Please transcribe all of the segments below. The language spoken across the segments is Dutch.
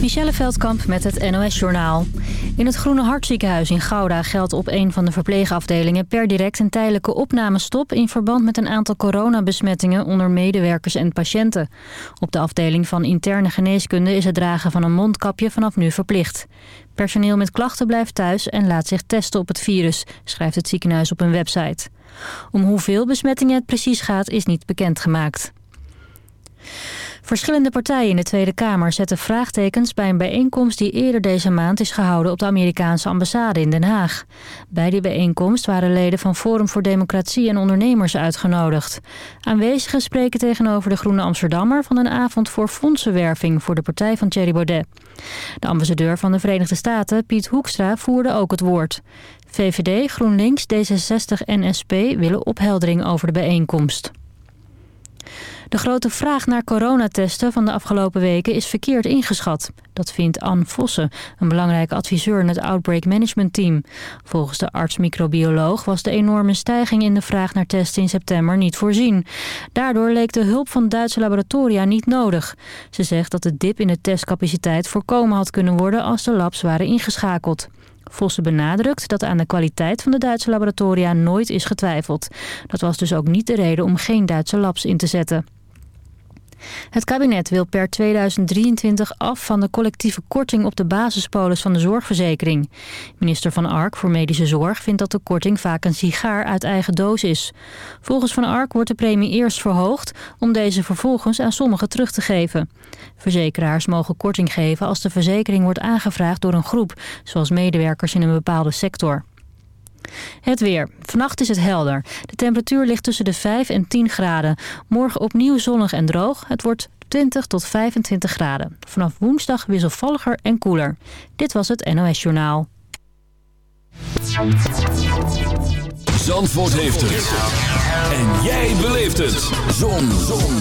Michelle Veldkamp met het NOS-journaal. In het Groene Hartziekenhuis in Gouda geldt op een van de verpleegafdelingen... per direct een tijdelijke opnamestop... in verband met een aantal coronabesmettingen onder medewerkers en patiënten. Op de afdeling van interne geneeskunde is het dragen van een mondkapje vanaf nu verplicht. Personeel met klachten blijft thuis en laat zich testen op het virus... schrijft het ziekenhuis op een website. Om hoeveel besmettingen het precies gaat is niet bekendgemaakt. Verschillende partijen in de Tweede Kamer zetten vraagtekens bij een bijeenkomst die eerder deze maand is gehouden op de Amerikaanse ambassade in Den Haag. Bij die bijeenkomst waren leden van Forum voor Democratie en ondernemers uitgenodigd. Aanwezigen spreken tegenover de Groene Amsterdammer van een avond voor fondsenwerving voor de partij van Thierry Baudet. De ambassadeur van de Verenigde Staten, Piet Hoekstra, voerde ook het woord. VVD, GroenLinks, D66 en SP willen opheldering over de bijeenkomst. De grote vraag naar coronatesten van de afgelopen weken is verkeerd ingeschat. Dat vindt Anne Vossen, een belangrijke adviseur in het Outbreak Management Team. Volgens de arts-microbioloog was de enorme stijging in de vraag naar testen in september niet voorzien. Daardoor leek de hulp van Duitse laboratoria niet nodig. Ze zegt dat de dip in de testcapaciteit voorkomen had kunnen worden als de labs waren ingeschakeld. Vossen benadrukt dat aan de kwaliteit van de Duitse laboratoria nooit is getwijfeld. Dat was dus ook niet de reden om geen Duitse labs in te zetten. Het kabinet wil per 2023 af van de collectieve korting op de basispolis van de zorgverzekering. Minister Van Ark voor Medische Zorg vindt dat de korting vaak een sigaar uit eigen doos is. Volgens Van Ark wordt de premie eerst verhoogd om deze vervolgens aan sommigen terug te geven. Verzekeraars mogen korting geven als de verzekering wordt aangevraagd door een groep, zoals medewerkers in een bepaalde sector. Het weer. Vannacht is het helder. De temperatuur ligt tussen de 5 en 10 graden. Morgen opnieuw zonnig en droog. Het wordt 20 tot 25 graden. Vanaf woensdag wisselvalliger en koeler. Dit was het NOS Journaal. Zandvoort heeft het. En jij beleeft het. Zon. Zon.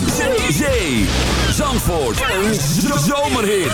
Zee. Zandvoort. Een zomerhit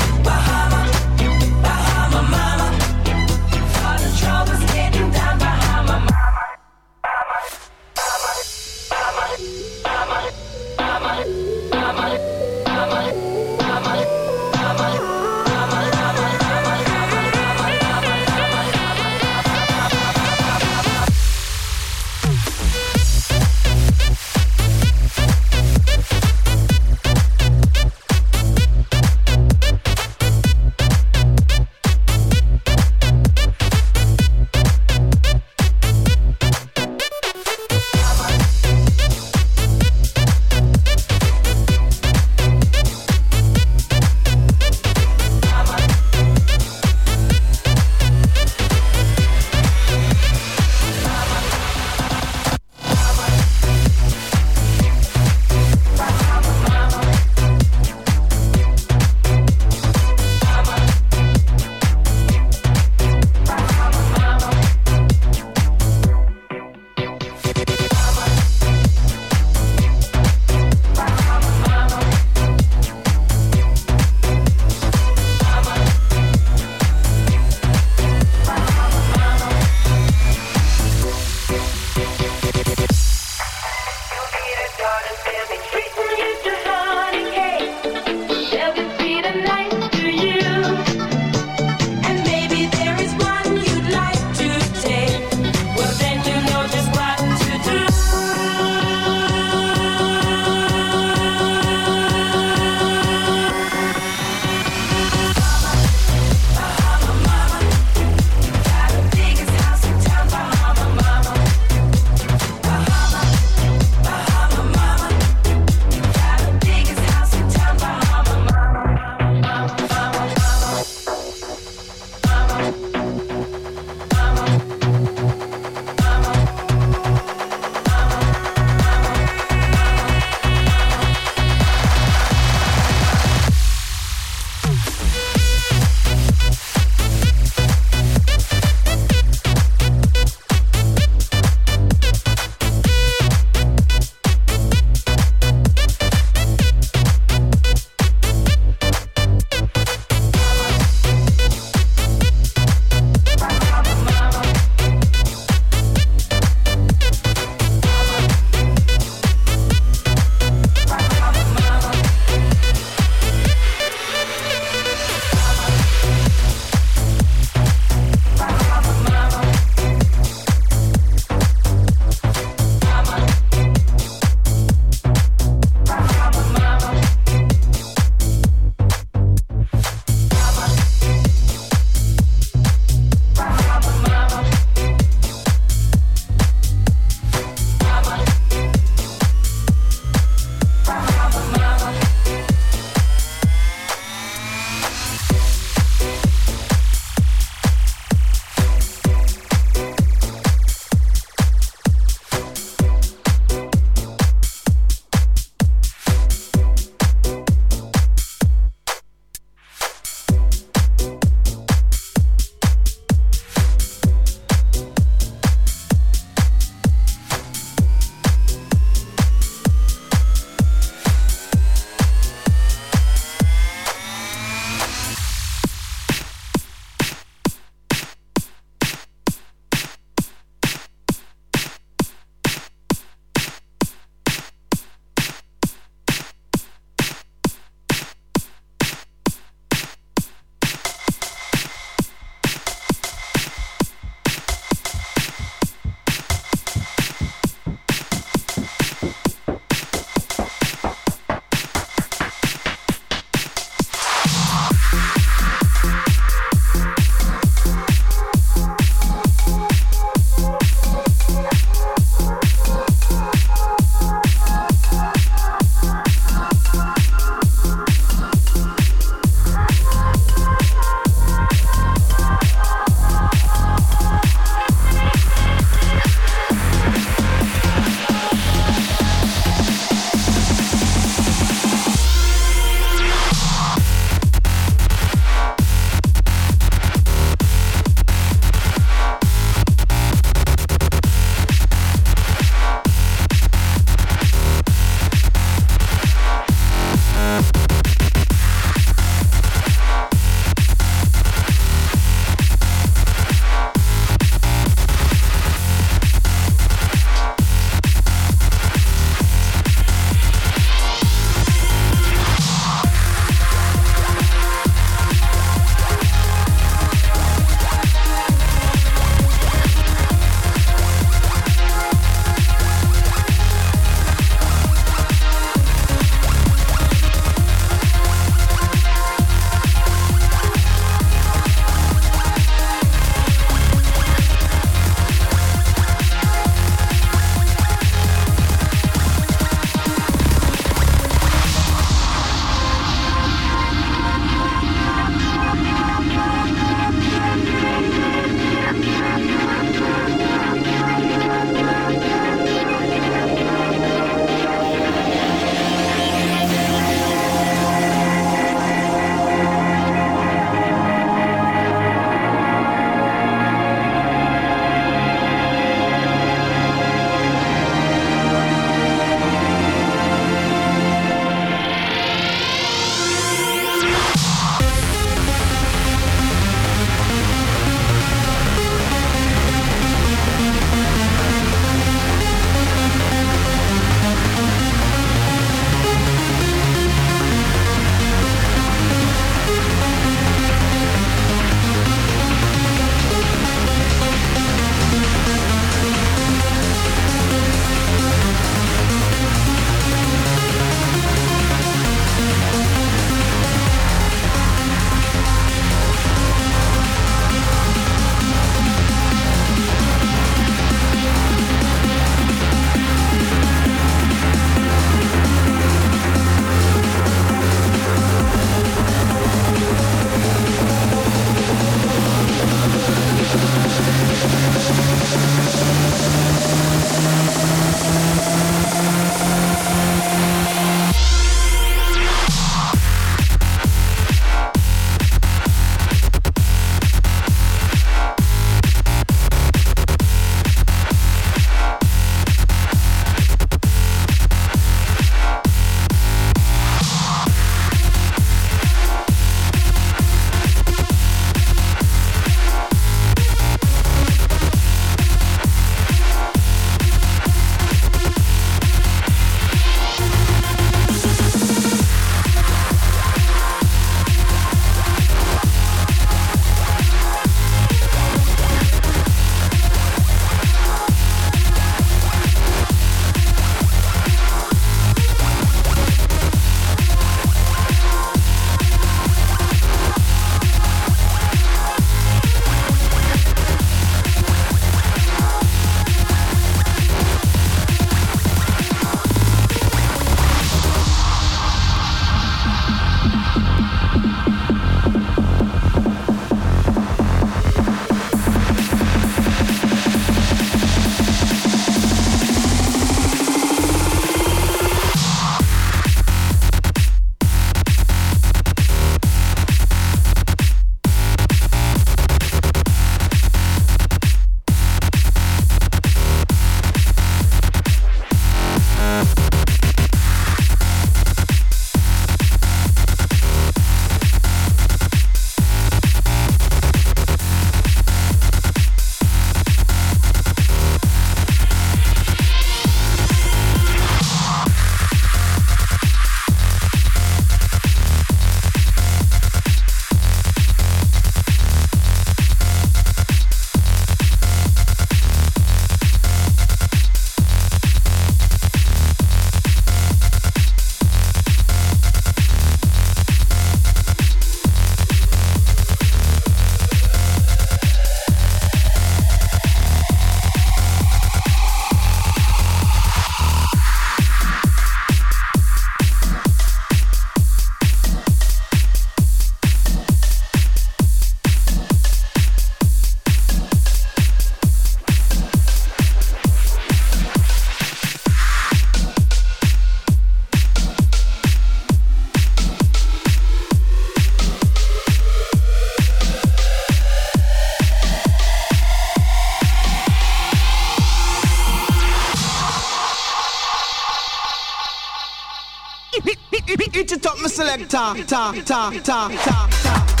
Ta, ta, ta, ta, ta, ta.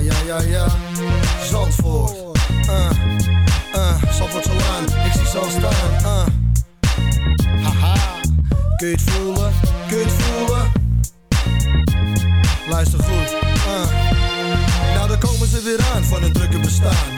Ja, ja, ja, ja. Zandvoort. Uh, uh, Zandvoortse Laan. Ik zie al staan. Uh. Haha. Kun je het voelen? Kun je het voelen? Luister goed. Uh. Nou, dan komen ze weer aan van hun drukke bestaan.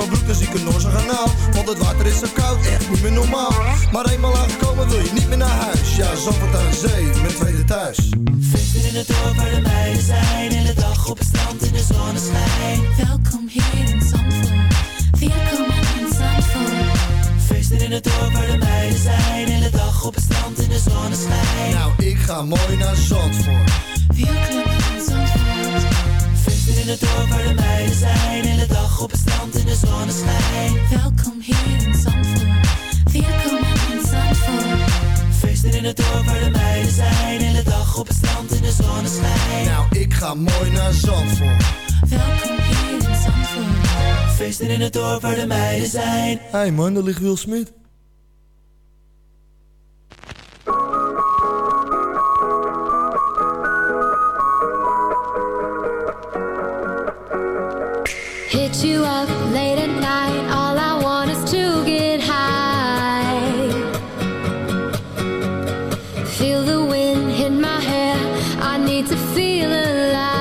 in mijn broek, zie ik een Noorse kanaal Want het water is zo koud, echt niet meer normaal Maar eenmaal aangekomen wil je niet meer naar huis Ja, Zandvoort aan zee, mijn tweede thuis in het dorp waar de meiden zijn. Hele dag op het strand in de zonneschijn. Welkom hier in Zandvoort. Welkom in Zandvoort. Feesten in het dorp waar de meiden zijn. Hele dag op het strand in de zonneschijn. Nou, ik ga mooi naar Zandvoort. Welkom in Zandvoort. Feesten in het dorp waar de meiden zijn. Hele dag op het strand in de zonneschijn. Welkom hier in Zandvoort. Welkom in Zandvoort. Feesten in het dorp waar de meiden zijn. Hele dag op het strand in de zonneschijn. Nou, ik ga mooi naar Zandvoort. Welkom hier in Zandvoort. Feesten in het dorp waar de meiden zijn. Hé hey man, daar ligt Will Smith. Feel the wind hit my hair. I need to feel alive.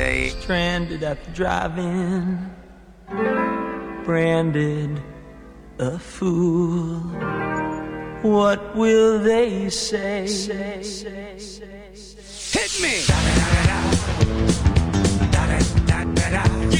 Dysfunctional DJ. Stranded at the drive-in, branded a fool. What will they say? Hit me. It's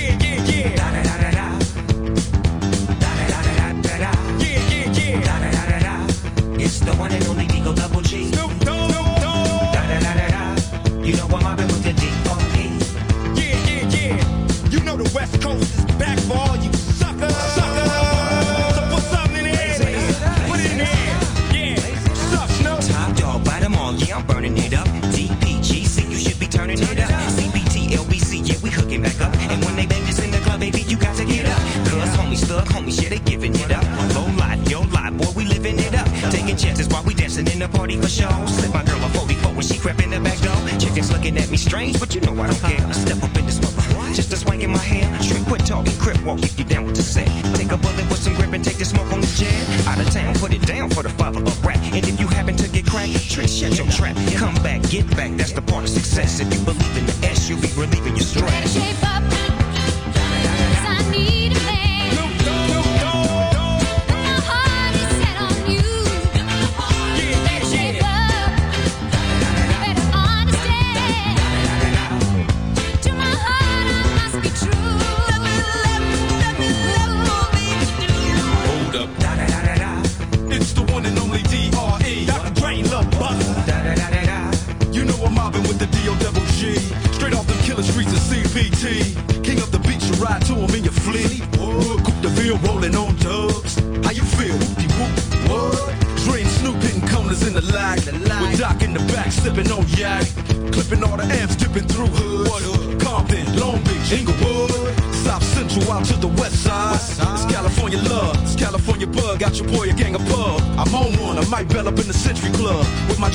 dancing in the party for show. Slip my girl a 44 when she crept in the back door. Chickens looking at me strange, but you know I don't care. I step up in this mother, just a swank in my hair. Straight quit talking, crip walk if you down with the set. Take a bullet with some grip and take the smoke on the jet. Out of town, put it down for the father of rap. And if you happen to get cracked, trick, shut your trap. Come back, get back, that's the part of success. If you believe in the S, you'll be relieving your stress.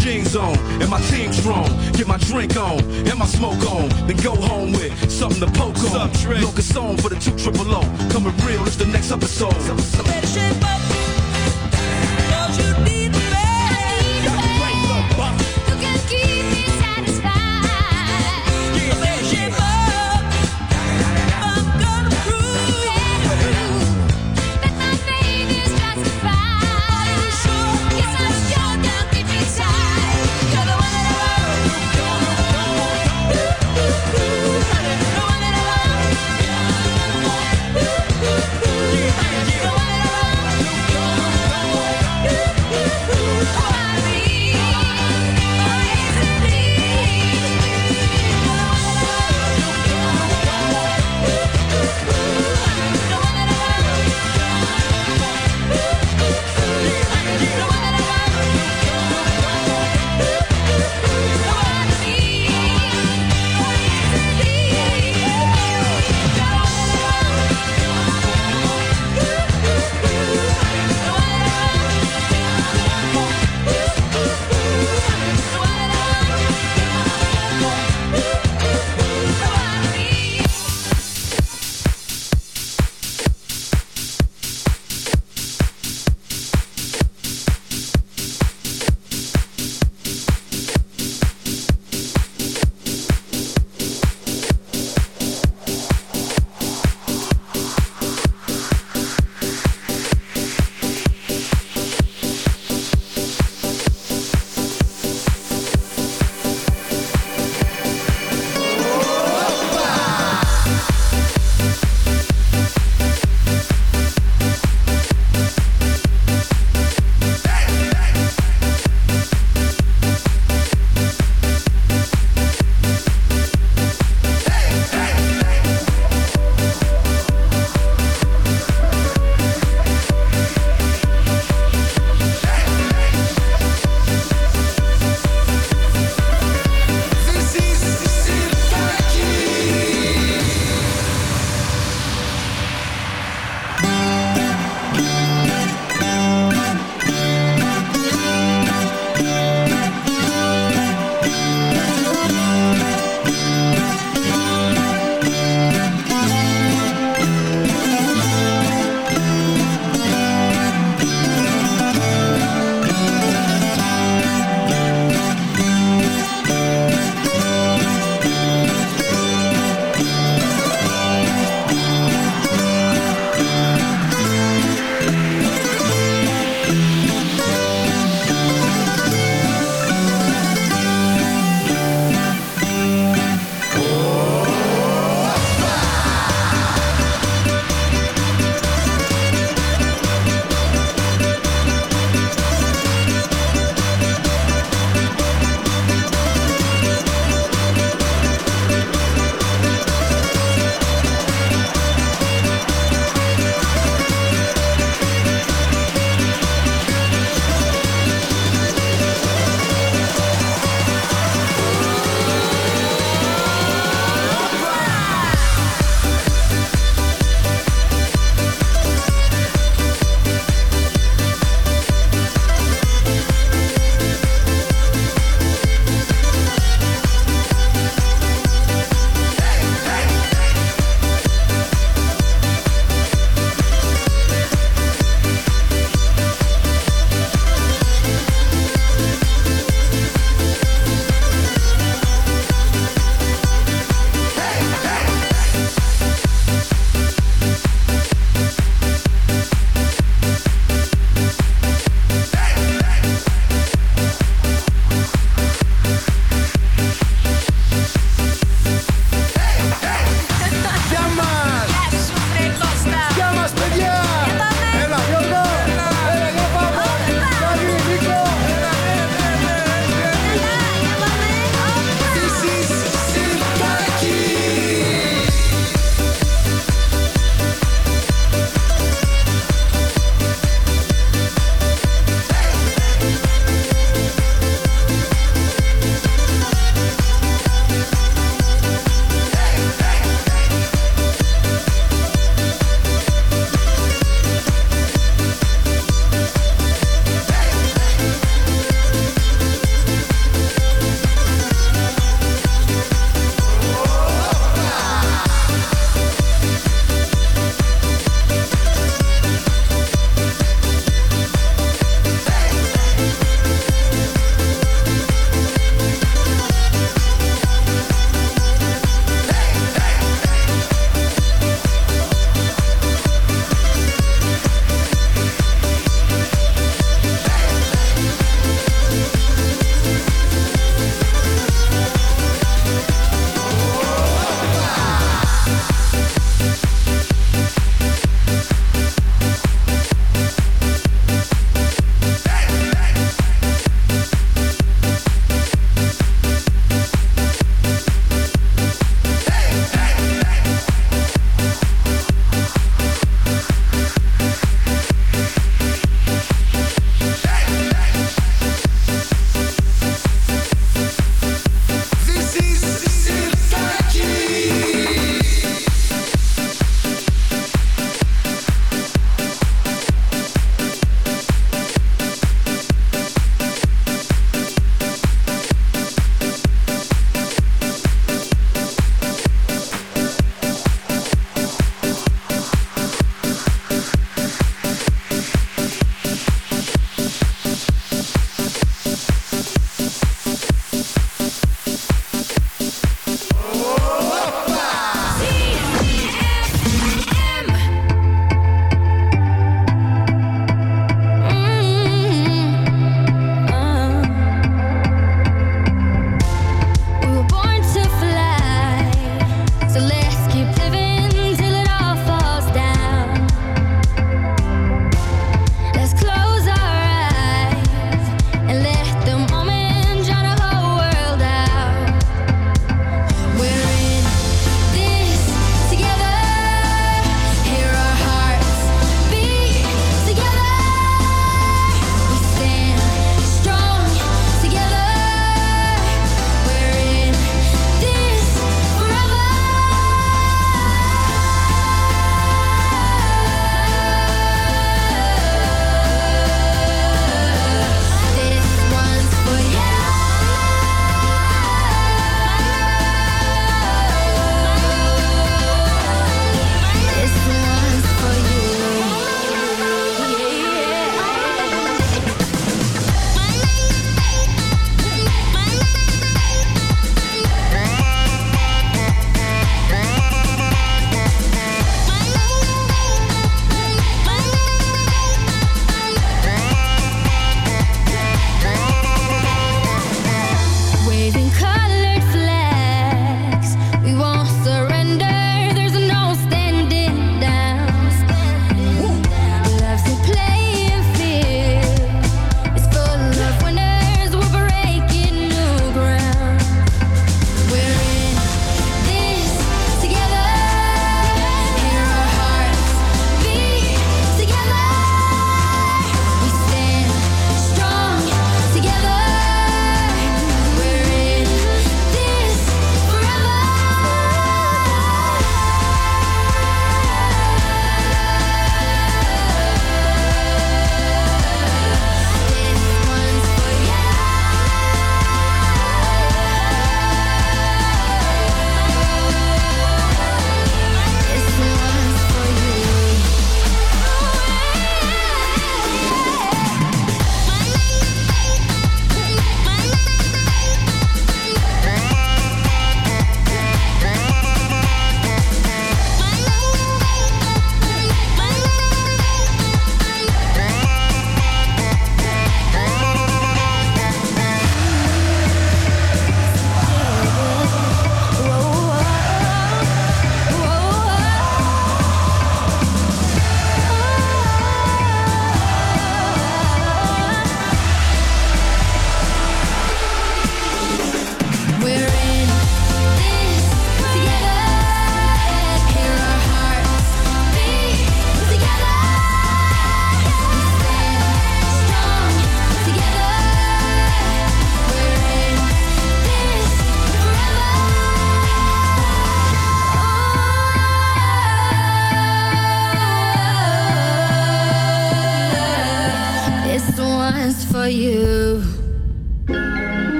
Jeans on and my team strong. Get my drink on and my smoke on, then go home with something to poke on. Locust on for the two triple O. Coming real, it's the next episode. Better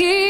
aquí.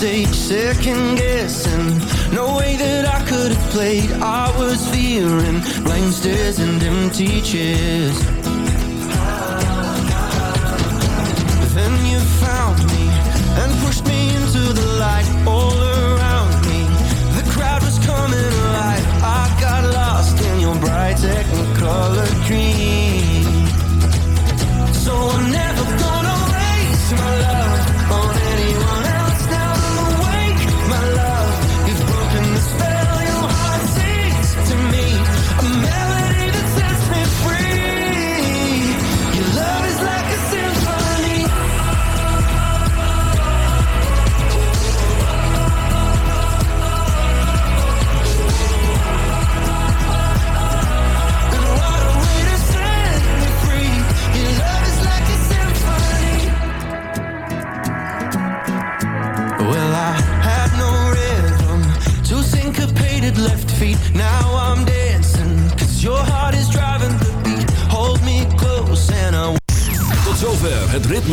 mistakes, second guessing. No way that I could have played. I was fearing blank stares and empty chairs.